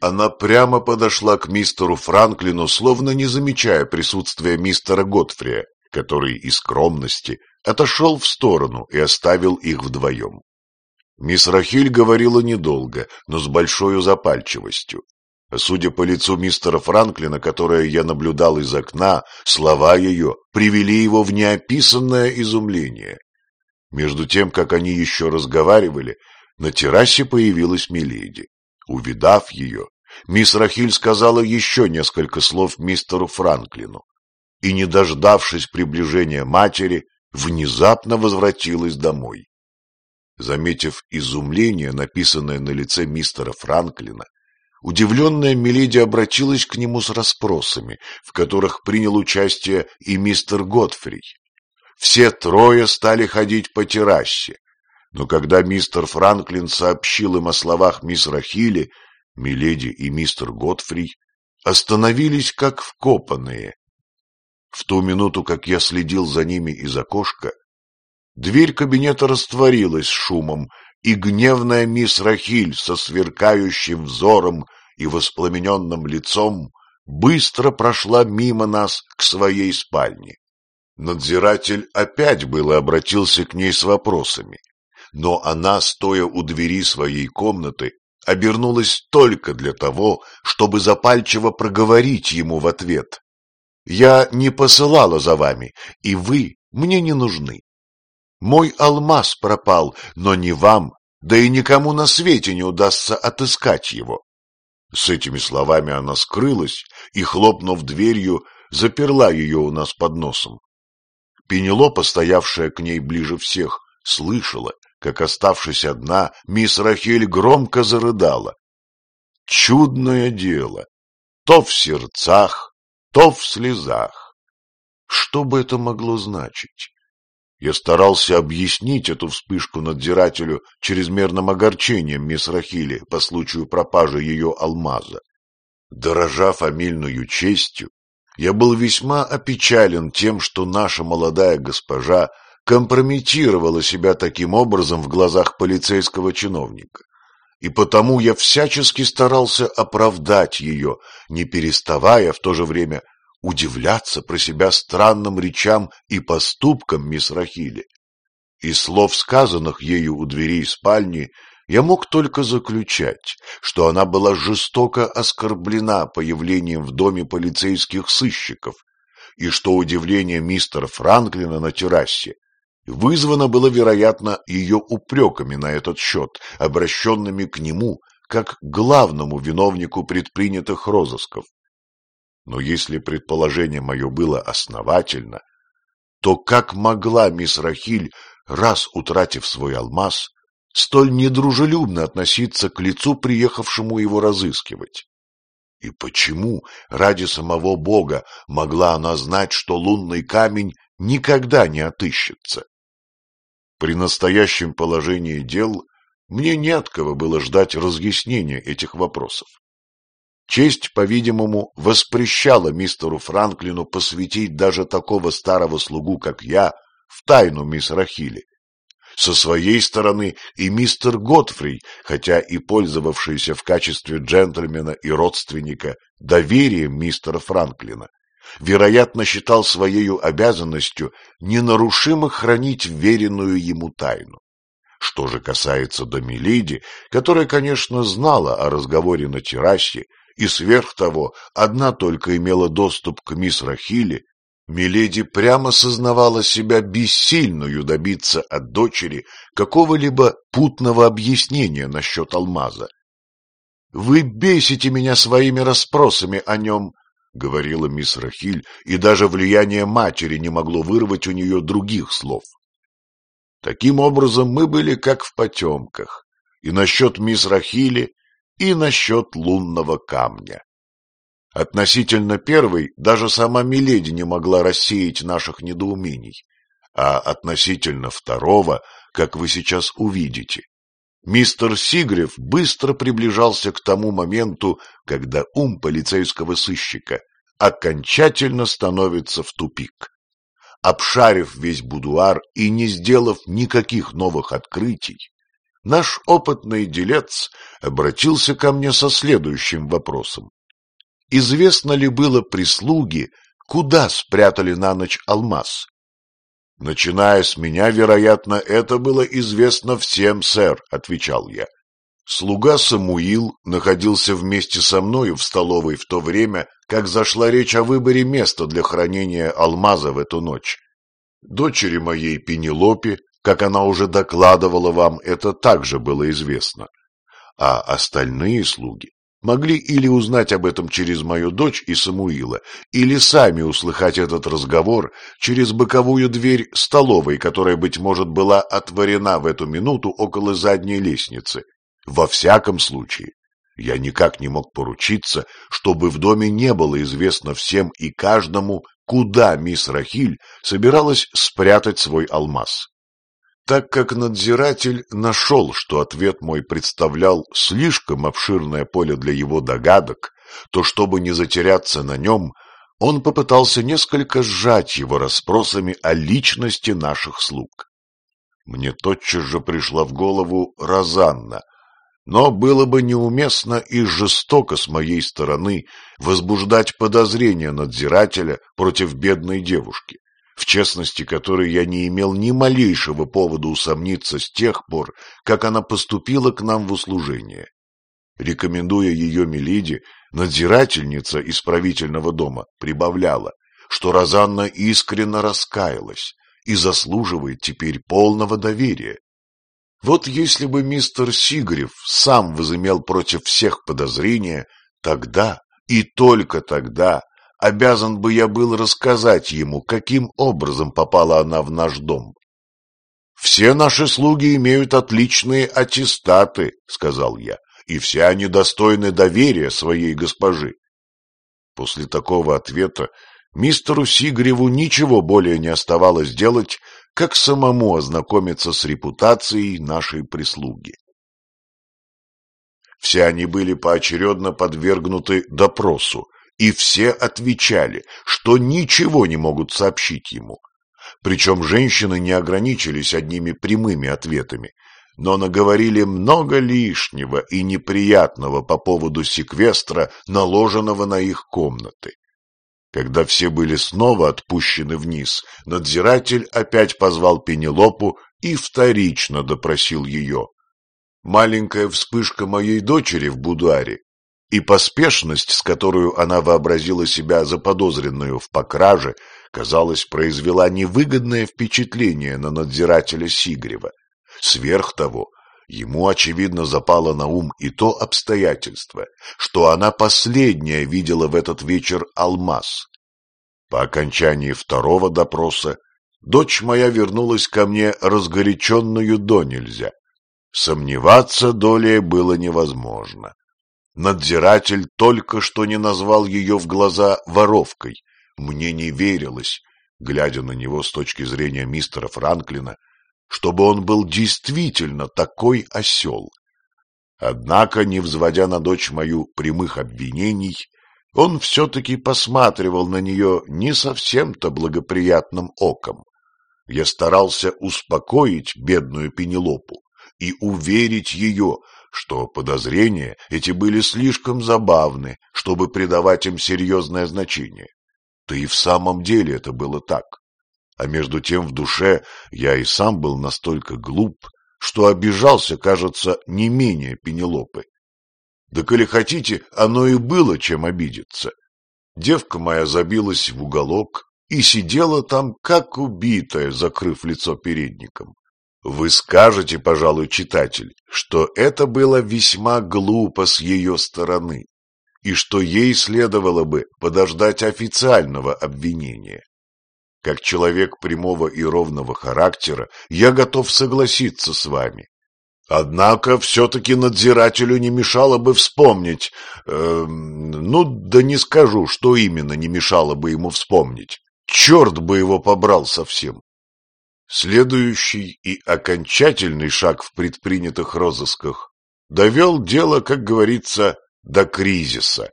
она прямо подошла к мистеру Франклину, словно не замечая присутствия мистера Готфрия, который из скромности отошел в сторону и оставил их вдвоем. Мисс Рахиль говорила недолго, но с большой запальчивостью. Судя по лицу мистера Франклина, которое я наблюдал из окна, слова ее привели его в неописанное изумление. Между тем, как они еще разговаривали, на террасе появилась Миледи. Увидав ее, мисс Рахиль сказала еще несколько слов мистеру Франклину и, не дождавшись приближения матери, внезапно возвратилась домой. Заметив изумление, написанное на лице мистера Франклина, удивленная Миледи обратилась к нему с расспросами, в которых принял участие и мистер Готфри. Все трое стали ходить по террасе, но когда мистер Франклин сообщил им о словах мисс Рахили, Миледи и мистер Готфри остановились как вкопанные. В ту минуту, как я следил за ними из окошка, дверь кабинета растворилась шумом, и гневная мисс Рахиль со сверкающим взором и воспламененным лицом быстро прошла мимо нас к своей спальне. Надзиратель опять было обратился к ней с вопросами но она, стоя у двери своей комнаты, обернулась только для того, чтобы запальчиво проговорить ему в ответ. «Я не посылала за вами, и вы мне не нужны. Мой алмаз пропал, но не вам, да и никому на свете не удастся отыскать его». С этими словами она скрылась и, хлопнув дверью, заперла ее у нас под носом. Пенелопа, стоявшая к ней ближе всех, слышала, как, оставшись одна, мисс Рахель громко зарыдала. Чудное дело! То в сердцах, то в слезах. Что бы это могло значить? Я старался объяснить эту вспышку надзирателю чрезмерным огорчением мисс Рахили по случаю пропажи ее алмаза. Дорожа фамильную честью, я был весьма опечален тем, что наша молодая госпожа компрометировала себя таким образом в глазах полицейского чиновника. И потому я всячески старался оправдать ее, не переставая в то же время удивляться про себя странным речам и поступкам мисс Рахили. Из слов, сказанных ею у дверей спальни, я мог только заключать, что она была жестоко оскорблена появлением в доме полицейских сыщиков, и что удивление мистера Франклина на террасе вызвано было, вероятно, ее упреками на этот счет, обращенными к нему как главному виновнику предпринятых розысков. Но если предположение мое было основательно, то как могла мисс Рахиль, раз утратив свой алмаз, столь недружелюбно относиться к лицу, приехавшему его разыскивать? И почему ради самого Бога могла она знать, что лунный камень никогда не отыщется? При настоящем положении дел мне не от кого было ждать разъяснения этих вопросов. Честь, по-видимому, воспрещала мистеру Франклину посвятить даже такого старого слугу, как я, в тайну мисс Рахили. Со своей стороны и мистер Готфри, хотя и пользовавшийся в качестве джентльмена и родственника доверием мистера Франклина, вероятно, считал своей обязанностью ненарушимо хранить веренную ему тайну. Что же касается до Миледи, которая, конечно, знала о разговоре на террасе и сверх того одна только имела доступ к мисс Рахиле, Миледи прямо сознавала себя бессильную добиться от дочери какого-либо путного объяснения насчет алмаза. — Вы бесите меня своими расспросами о нем, — говорила мисс Рахиль, и даже влияние матери не могло вырвать у нее других слов. Таким образом, мы были как в потемках, и насчет мисс Рахили, и насчет лунного камня. Относительно первой даже сама Миледи не могла рассеять наших недоумений, а относительно второго, как вы сейчас увидите, мистер Сигрев быстро приближался к тому моменту, когда ум полицейского сыщика окончательно становится в тупик. Обшарив весь будуар и не сделав никаких новых открытий, наш опытный делец обратился ко мне со следующим вопросом. Известно ли было прислуге, куда спрятали на ночь алмаз? Начиная с меня, вероятно, это было известно всем, сэр, отвечал я. Слуга Самуил находился вместе со мною в столовой в то время, как зашла речь о выборе места для хранения алмаза в эту ночь. Дочери моей Пенелопе как она уже докладывала вам, это также было известно. А остальные слуги могли или узнать об этом через мою дочь и Самуила, или сами услыхать этот разговор через боковую дверь столовой, которая, быть может, была отворена в эту минуту около задней лестницы. Во всяком случае, я никак не мог поручиться, чтобы в доме не было известно всем и каждому, куда мисс Рахиль собиралась спрятать свой алмаз. Так как надзиратель нашел, что ответ мой представлял слишком обширное поле для его догадок, то, чтобы не затеряться на нем, он попытался несколько сжать его расспросами о личности наших слуг. Мне тотчас же пришла в голову Розанна, но было бы неуместно и жестоко с моей стороны возбуждать подозрения надзирателя против бедной девушки в честности которой я не имел ни малейшего повода усомниться с тех пор, как она поступила к нам в услужение. Рекомендуя ее Мелиде, надзирательница исправительного дома прибавляла, что Розанна искренне раскаялась и заслуживает теперь полного доверия. Вот если бы мистер Сигрев сам возымел против всех подозрения, тогда и только тогда обязан бы я был рассказать ему, каким образом попала она в наш дом. Все наши слуги имеют отличные аттестаты, сказал я, и все они достойны доверия своей госпожи. После такого ответа мистеру Сигреву ничего более не оставалось делать, как самому ознакомиться с репутацией нашей прислуги. Все они были поочередно подвергнуты допросу, и все отвечали, что ничего не могут сообщить ему. Причем женщины не ограничились одними прямыми ответами, но наговорили много лишнего и неприятного по поводу секвестра, наложенного на их комнаты. Когда все были снова отпущены вниз, надзиратель опять позвал Пенелопу и вторично допросил ее. Маленькая вспышка моей дочери в будуаре и поспешность, с которой она вообразила себя заподозренную в покраже, казалось, произвела невыгодное впечатление на надзирателя Сигрева. Сверх того, ему, очевидно, запало на ум и то обстоятельство, что она последняя видела в этот вечер алмаз. По окончании второго допроса дочь моя вернулась ко мне разгоряченную до нельзя. Сомневаться долей было невозможно. Надзиратель только что не назвал ее в глаза воровкой. Мне не верилось, глядя на него с точки зрения мистера Франклина, чтобы он был действительно такой осел. Однако, не взводя на дочь мою прямых обвинений, он все-таки посматривал на нее не совсем-то благоприятным оком. Я старался успокоить бедную Пенелопу и уверить ее, что подозрения эти были слишком забавны, чтобы придавать им серьезное значение. Да и в самом деле это было так. А между тем в душе я и сам был настолько глуп, что обижался, кажется, не менее Пенелопы. Да коли хотите, оно и было чем обидеться. Девка моя забилась в уголок и сидела там, как убитая, закрыв лицо передником. Вы скажете, пожалуй, читатель, что это было весьма глупо с ее стороны, и что ей следовало бы подождать официального обвинения. Как человек прямого и ровного характера, я готов согласиться с вами. Однако все-таки надзирателю не мешало бы вспомнить, э, ну да не скажу, что именно не мешало бы ему вспомнить. Черт бы его побрал совсем. Следующий и окончательный шаг в предпринятых розысках довел дело, как говорится, до кризиса.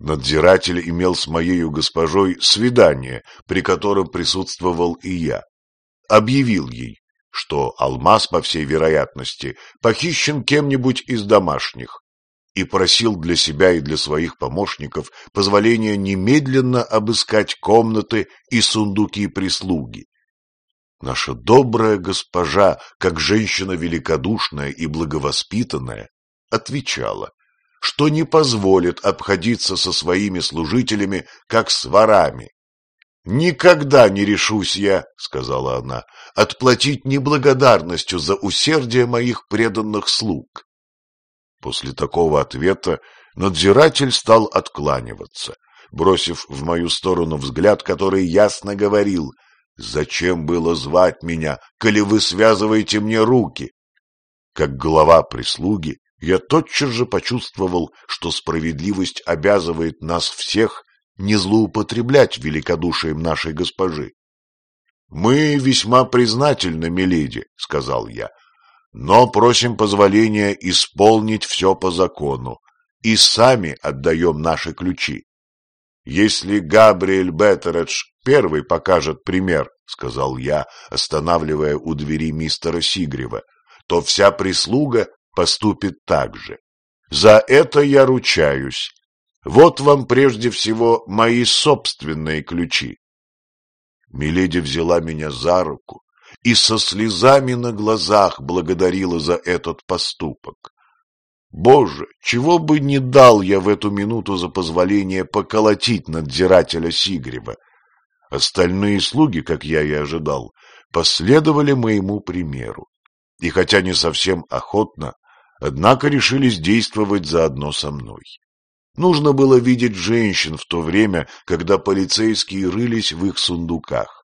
Надзиратель имел с моею госпожой свидание, при котором присутствовал и я. Объявил ей, что алмаз, по всей вероятности, похищен кем-нибудь из домашних, и просил для себя и для своих помощников позволения немедленно обыскать комнаты и сундуки прислуги. Наша добрая госпожа, как женщина великодушная и благовоспитанная, отвечала, что не позволит обходиться со своими служителями, как с ворами. «Никогда не решусь я, — сказала она, — отплатить неблагодарностью за усердие моих преданных слуг». После такого ответа надзиратель стал откланиваться, бросив в мою сторону взгляд, который ясно говорил — Зачем было звать меня, коли вы связываете мне руки? Как глава прислуги, я тотчас же почувствовал, что справедливость обязывает нас всех не злоупотреблять великодушием нашей госпожи. — Мы весьма признательны, миледи, — сказал я, — но просим позволения исполнить все по закону и сами отдаем наши ключи. Если Габриэль Беттередж первый покажет пример, — сказал я, останавливая у двери мистера Сигрева, — то вся прислуга поступит так же. За это я ручаюсь. Вот вам прежде всего мои собственные ключи. Миледи взяла меня за руку и со слезами на глазах благодарила за этот поступок. Боже, чего бы не дал я в эту минуту за позволение поколотить надзирателя Сигрева. Остальные слуги, как я и ожидал, последовали моему примеру. И хотя не совсем охотно, однако решились действовать заодно со мной. Нужно было видеть женщин в то время, когда полицейские рылись в их сундуках.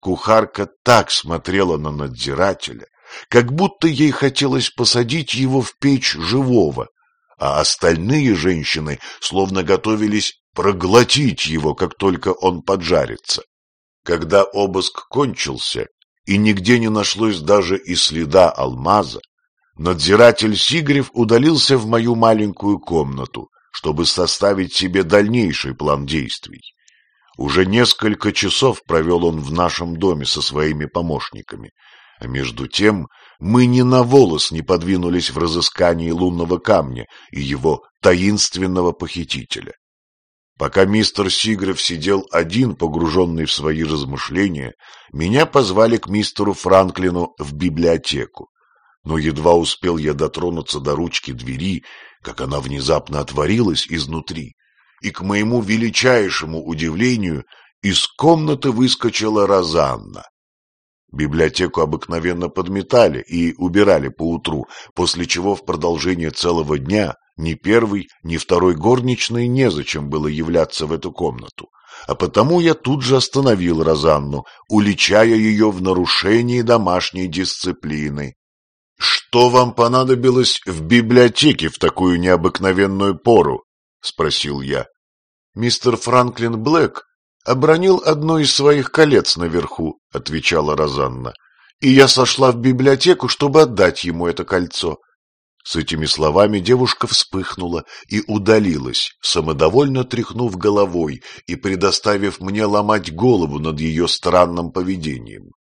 Кухарка так смотрела на надзирателя, как будто ей хотелось посадить его в печь живого, а остальные женщины словно готовились проглотить его, как только он поджарится. Когда обыск кончился, и нигде не нашлось даже и следа алмаза, надзиратель Сигарев удалился в мою маленькую комнату, чтобы составить себе дальнейший план действий. Уже несколько часов провел он в нашем доме со своими помощниками, между тем мы ни на волос не подвинулись в разыскании лунного камня и его таинственного похитителя. Пока мистер Сигрев сидел один, погруженный в свои размышления, меня позвали к мистеру Франклину в библиотеку. Но едва успел я дотронуться до ручки двери, как она внезапно отворилась изнутри, и, к моему величайшему удивлению, из комнаты выскочила Розанна. Библиотеку обыкновенно подметали и убирали поутру, после чего в продолжение целого дня ни первый, ни второй горничной незачем было являться в эту комнату, а потому я тут же остановил Розанну, уличая ее в нарушении домашней дисциплины. «Что вам понадобилось в библиотеке в такую необыкновенную пору?» — спросил я. «Мистер Франклин Блэк обронил одно из своих колец наверху», — отвечала Розанна, «и я сошла в библиотеку, чтобы отдать ему это кольцо». С этими словами девушка вспыхнула и удалилась, самодовольно тряхнув головой и предоставив мне ломать голову над ее странным поведением.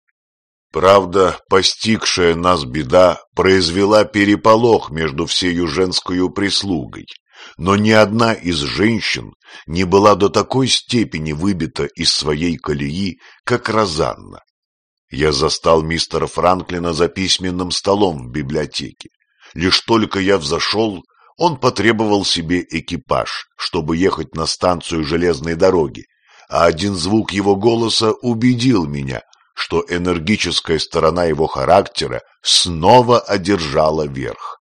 Правда, постигшая нас беда произвела переполох между всею женскую прислугой, но ни одна из женщин не была до такой степени выбита из своей колеи, как Розанна. Я застал мистера Франклина за письменным столом в библиотеке. Лишь только я взошел, он потребовал себе экипаж, чтобы ехать на станцию железной дороги, а один звук его голоса убедил меня, что энергическая сторона его характера снова одержала верх.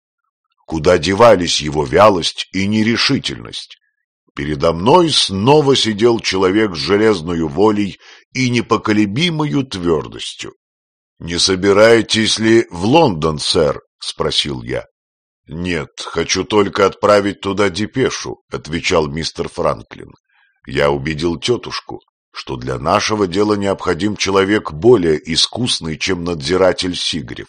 Куда девались его вялость и нерешительность? Передо мной снова сидел человек с железной волей и непоколебимою твердостью. — Не собираетесь ли в Лондон, сэр? — спросил я. — Нет, хочу только отправить туда депешу, — отвечал мистер Франклин. Я убедил тетушку, что для нашего дела необходим человек более искусный, чем надзиратель Сигрев,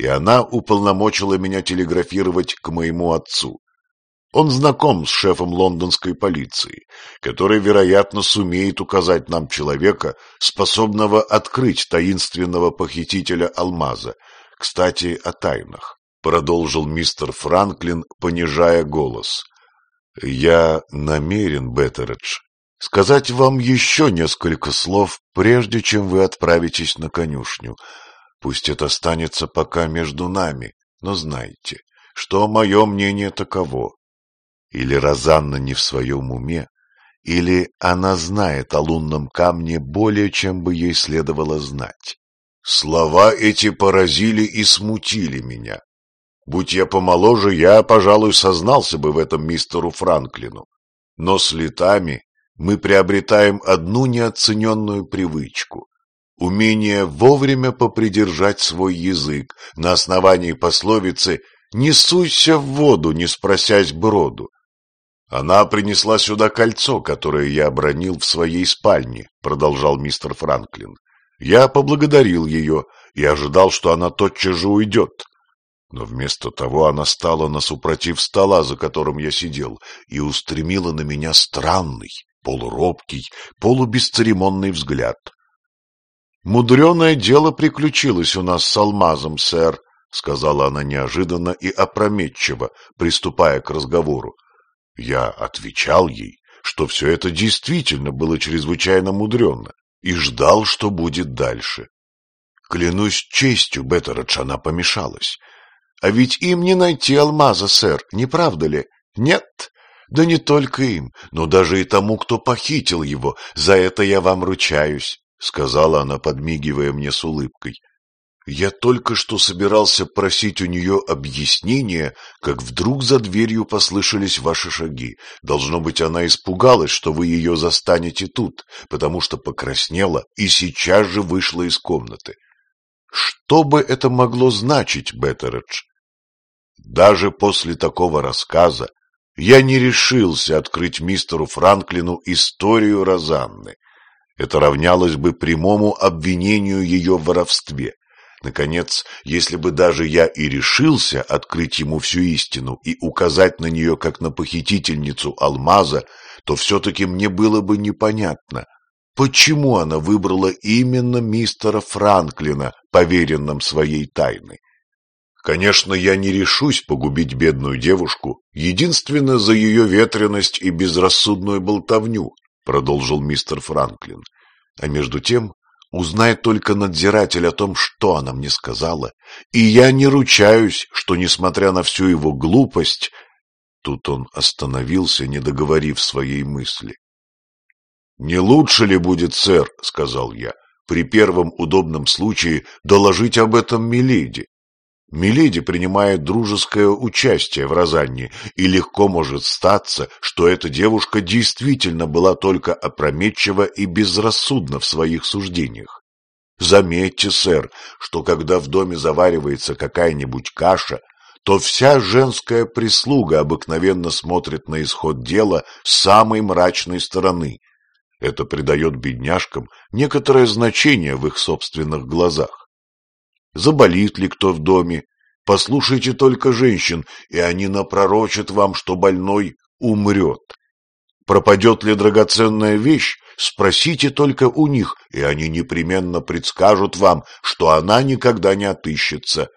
и она уполномочила меня телеграфировать к моему отцу. Он знаком с шефом лондонской полиции, который, вероятно, сумеет указать нам человека, способного открыть таинственного похитителя алмаза. Кстати, о тайнах, — продолжил мистер Франклин, понижая голос. — Я намерен, Беттередж, сказать вам еще несколько слов, прежде чем вы отправитесь на конюшню. Пусть это останется пока между нами, но знайте, что мое мнение таково. Или Розанна не в своем уме, или она знает о лунном камне более, чем бы ей следовало знать. Слова эти поразили и смутили меня. Будь я помоложе, я, пожалуй, сознался бы в этом мистеру Франклину. Но с летами мы приобретаем одну неоцененную привычку – умение вовремя попридержать свой язык на основании пословицы «не суйся в воду, не спросясь броду». «Она принесла сюда кольцо, которое я обронил в своей спальне», — продолжал мистер Франклин. «Я поблагодарил ее и ожидал, что она тотчас же уйдет. Но вместо того она стала на супротив стола, за которым я сидел, и устремила на меня странный, полуробкий, полубесцеремонный взгляд. — Мудреное дело приключилось у нас с алмазом, сэр, — сказала она неожиданно и опрометчиво, приступая к разговору. Я отвечал ей, что все это действительно было чрезвычайно мудрено, и ждал, что будет дальше. Клянусь честью, Беттередж, она помешалась. А ведь им не найти алмаза, сэр, не правда ли? Нет, да не только им, но даже и тому, кто похитил его, за это я вам ручаюсь, — сказала она, подмигивая мне с улыбкой. Я только что собирался просить у нее объяснения, как вдруг за дверью послышались ваши шаги. Должно быть, она испугалась, что вы ее застанете тут, потому что покраснела и сейчас же вышла из комнаты. Что бы это могло значить, Беттередж? Даже после такого рассказа я не решился открыть мистеру Франклину историю Розанны. Это равнялось бы прямому обвинению ее в воровстве. Наконец, если бы даже я и решился открыть ему всю истину и указать на нее как на похитительницу алмаза, то все-таки мне было бы непонятно, почему она выбрала именно мистера Франклина, поверенным своей тайны. Конечно, я не решусь погубить бедную девушку, единственно за ее ветренность и безрассудную болтовню, продолжил мистер Франклин. А между тем Узнает только надзиратель о том, что она мне сказала, и я не ручаюсь, что, несмотря на всю его глупость, тут он остановился, не договорив своей мысли. «Не лучше ли будет, сэр, — сказал я, — при первом удобном случае доложить об этом Миледи? Миледи принимает дружеское участие в Розанне, и легко может статься, что эта девушка действительно была только опрометчива и безрассудна в своих суждениях. Заметьте, сэр, что когда в доме заваривается какая-нибудь каша, то вся женская прислуга обыкновенно смотрит на исход дела с самой мрачной стороны. Это придает бедняжкам некоторое значение в их собственных глазах. Заболит ли кто в доме? Послушайте только женщин, и они напророчат вам, что больной умрет. Пропадет ли драгоценная вещь? Спросите только у них, и они непременно предскажут вам, что она никогда не отыщется.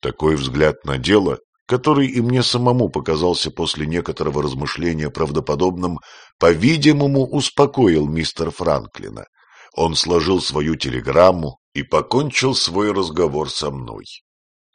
Такой взгляд на дело, который и мне самому показался после некоторого размышления правдоподобным, по-видимому, успокоил мистера Франклина. Он сложил свою телеграмму и покончил свой разговор со мной.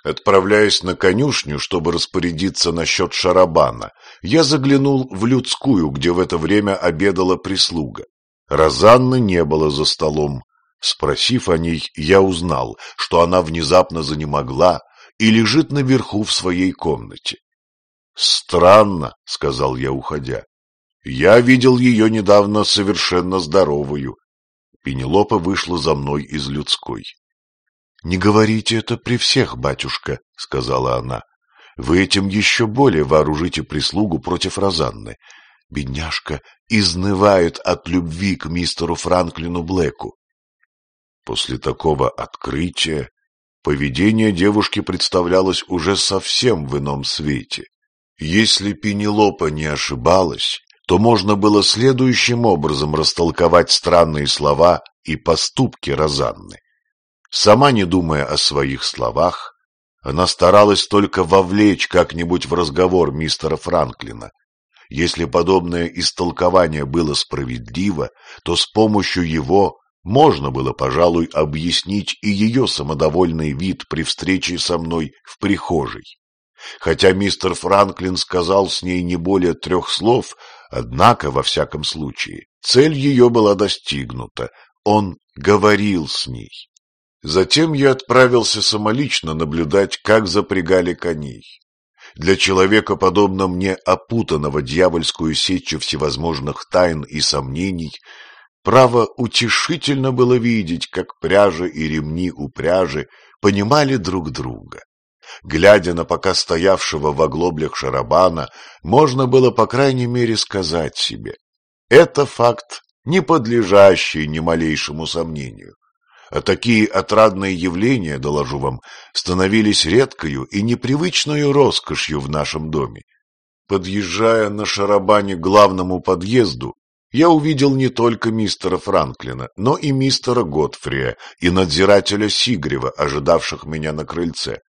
Отправляясь на конюшню, чтобы распорядиться насчет шарабана, я заглянул в людскую, где в это время обедала прислуга. Розанны не было за столом. Спросив о ней, я узнал, что она внезапно занемогла и лежит наверху в своей комнате. «Странно», — сказал я, уходя. «Я видел ее недавно совершенно здоровую. Пенелопа вышла за мной из людской. — Не говорите это при всех, батюшка, — сказала она. — Вы этим еще более вооружите прислугу против Розанны. Бедняжка изнывает от любви к мистеру Франклину Блэку. После такого открытия поведение девушки представлялось уже совсем в ином свете. Если Пенелопа не ошибалась, то можно было следующим образом растолковать странные слова и поступки Розанны. Сама не думая о своих словах, она старалась только вовлечь как-нибудь в разговор мистера Франклина. Если подобное истолкование было справедливо, то с помощью его можно было, пожалуй, объяснить и ее самодовольный вид при встрече со мной в прихожей. Хотя мистер Франклин сказал с ней не более трех слов, однако, во всяком случае, цель ее была достигнута. Он говорил с ней. Затем я отправился самолично наблюдать, как запрягали коней. Для человека, подобно мне, опутанного дьявольскую сетью всевозможных тайн и сомнений, право утешительно было видеть, как пряжа и ремни у пряжи понимали друг друга. Глядя на пока стоявшего в оглоблях шарабана, можно было, по крайней мере, сказать себе. Это факт, не подлежащий ни малейшему сомнению. А такие отрадные явления, доложу вам, становились редкою и непривычной роскошью в нашем доме. Подъезжая на шарабане к главному подъезду, я увидел не только мистера Франклина, но и мистера Готфрия и надзирателя Сигрева, ожидавших меня на крыльце.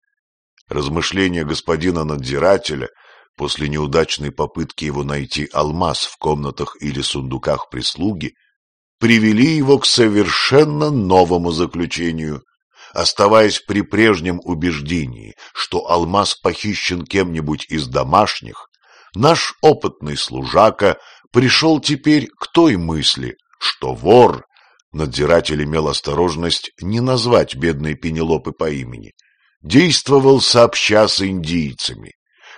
Размышления господина надзирателя после неудачной попытки его найти алмаз в комнатах или сундуках прислуги привели его к совершенно новому заключению. Оставаясь при прежнем убеждении, что алмаз похищен кем-нибудь из домашних, наш опытный служака пришел теперь к той мысли, что вор надзиратель имел осторожность не назвать бедной Пенелопы по имени, действовал сообща с индийцами,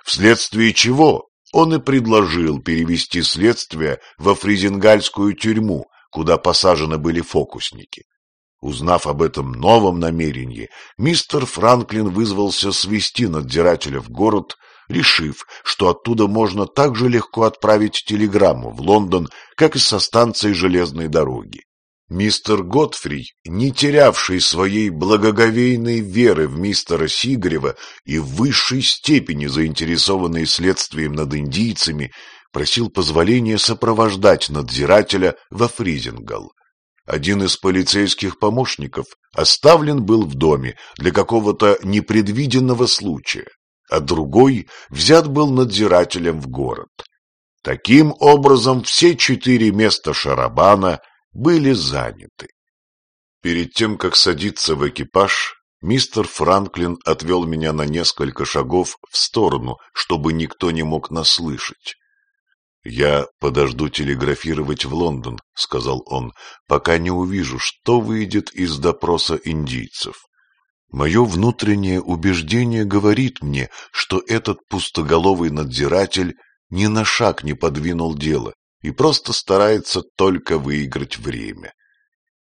вследствие чего он и предложил перевести следствие во фризингальскую тюрьму, куда посажены были фокусники. Узнав об этом новом намерении, мистер Франклин вызвался свести надзирателя в город, решив, что оттуда можно так же легко отправить телеграмму в Лондон, как и со станции железной дороги. Мистер Готфри, не терявший своей благоговейной веры в мистера Сигарева и в высшей степени заинтересованный следствием над индийцами, просил позволения сопровождать надзирателя во Фризингал. Один из полицейских помощников оставлен был в доме для какого-то непредвиденного случая, а другой взят был надзирателем в город. Таким образом, все четыре места Шарабана – были заняты. Перед тем, как садиться в экипаж, мистер Франклин отвел меня на несколько шагов в сторону, чтобы никто не мог нас слышать. «Я подожду телеграфировать в Лондон», — сказал он, — «пока не увижу, что выйдет из допроса индийцев. Мое внутреннее убеждение говорит мне, что этот пустоголовый надзиратель ни на шаг не подвинул дело, и просто старается только выиграть время.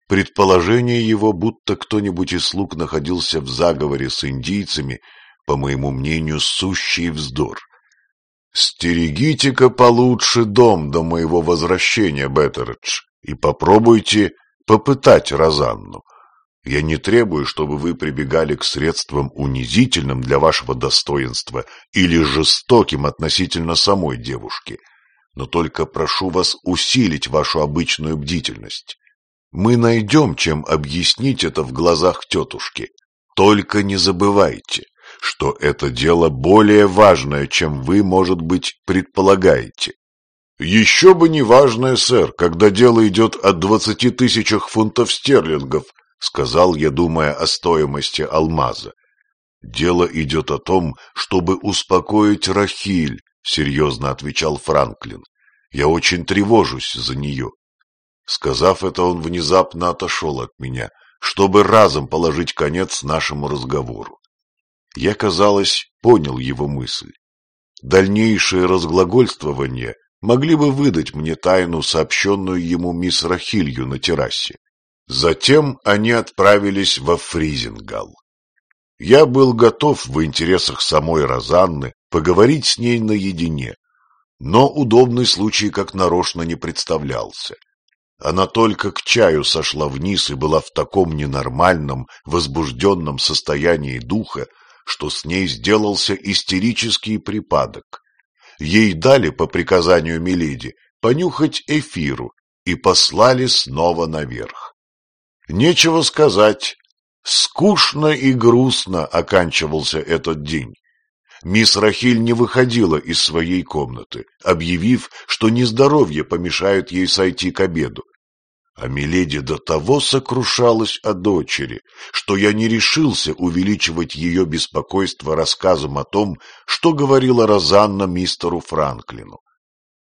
Предположение его, будто кто-нибудь из слуг находился в заговоре с индийцами, по моему мнению, сущий вздор. «Стерегите-ка получше дом до моего возвращения, Беттередж, и попробуйте попытать Розанну. Я не требую, чтобы вы прибегали к средствам унизительным для вашего достоинства или жестоким относительно самой девушки но только прошу вас усилить вашу обычную бдительность. Мы найдем, чем объяснить это в глазах тетушки. Только не забывайте, что это дело более важное, чем вы, может быть, предполагаете. Еще бы не важное, сэр, когда дело идет о двадцати тысячах фунтов стерлингов, сказал я, думая о стоимости алмаза. Дело идет о том, чтобы успокоить Рахиль, — серьезно отвечал Франклин. «Я очень тревожусь за нее». Сказав это, он внезапно отошел от меня, чтобы разом положить конец нашему разговору. Я, казалось, понял его мысль. Дальнейшее разглагольствование могли бы выдать мне тайну, сообщенную ему мисс Рахилью на террасе. Затем они отправились во Фризингал. Я был готов в интересах самой Розанны поговорить с ней наедине, но удобный случай как нарочно не представлялся. Она только к чаю сошла вниз и была в таком ненормальном, возбужденном состоянии духа, что с ней сделался истерический припадок. Ей дали по приказанию Миледи понюхать эфиру и послали снова наверх. Нечего сказать, скучно и грустно оканчивался этот день. Мисс Рахиль не выходила из своей комнаты, объявив, что нездоровье помешает ей сойти к обеду. А Миледи до того сокрушалась о дочери, что я не решился увеличивать ее беспокойство рассказом о том, что говорила Розанна мистеру Франклину.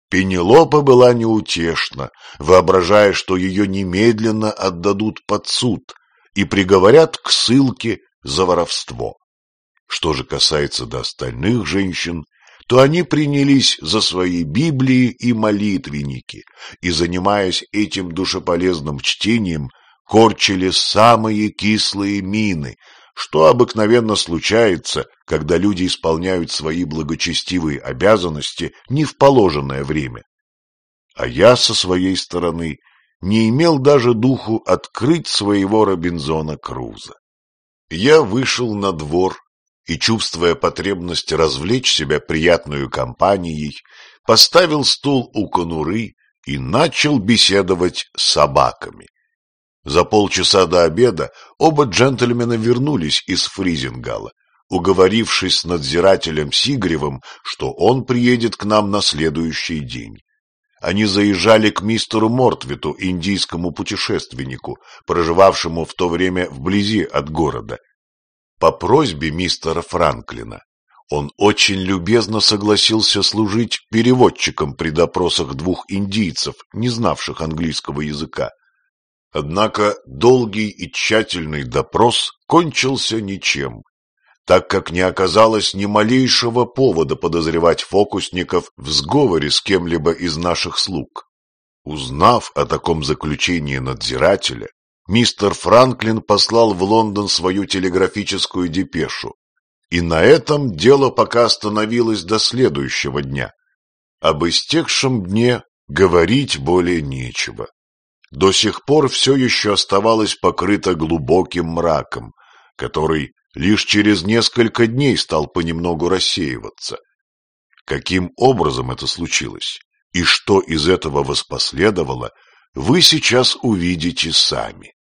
Пенелопа была неутешна, воображая, что ее немедленно отдадут под суд и приговорят к ссылке за воровство. Что же касается до остальных женщин, то они принялись за свои Библии и молитвенники, и, занимаясь этим душеполезным чтением, корчили самые кислые мины, что обыкновенно случается, когда люди исполняют свои благочестивые обязанности не в положенное время. А я со своей стороны не имел даже духу открыть своего Робинзона Круза. Я вышел на двор и, чувствуя потребность развлечь себя приятную компанией, поставил стул у конуры и начал беседовать с собаками. За полчаса до обеда оба джентльмена вернулись из Фризингала, уговорившись с надзирателем Сигревым, что он приедет к нам на следующий день. Они заезжали к мистеру Мортвиту, индийскому путешественнику, проживавшему в то время вблизи от города, по просьбе мистера Франклина он очень любезно согласился служить переводчиком при допросах двух индийцев, не знавших английского языка. Однако долгий и тщательный допрос кончился ничем, так как не оказалось ни малейшего повода подозревать фокусников в сговоре с кем-либо из наших слуг. Узнав о таком заключении надзирателя, мистер Франклин послал в Лондон свою телеграфическую депешу, и на этом дело пока остановилось до следующего дня. Об истекшем дне говорить более нечего. До сих пор все еще оставалось покрыто глубоким мраком, который лишь через несколько дней стал понемногу рассеиваться. Каким образом это случилось и что из этого воспоследовало, вы сейчас увидите сами.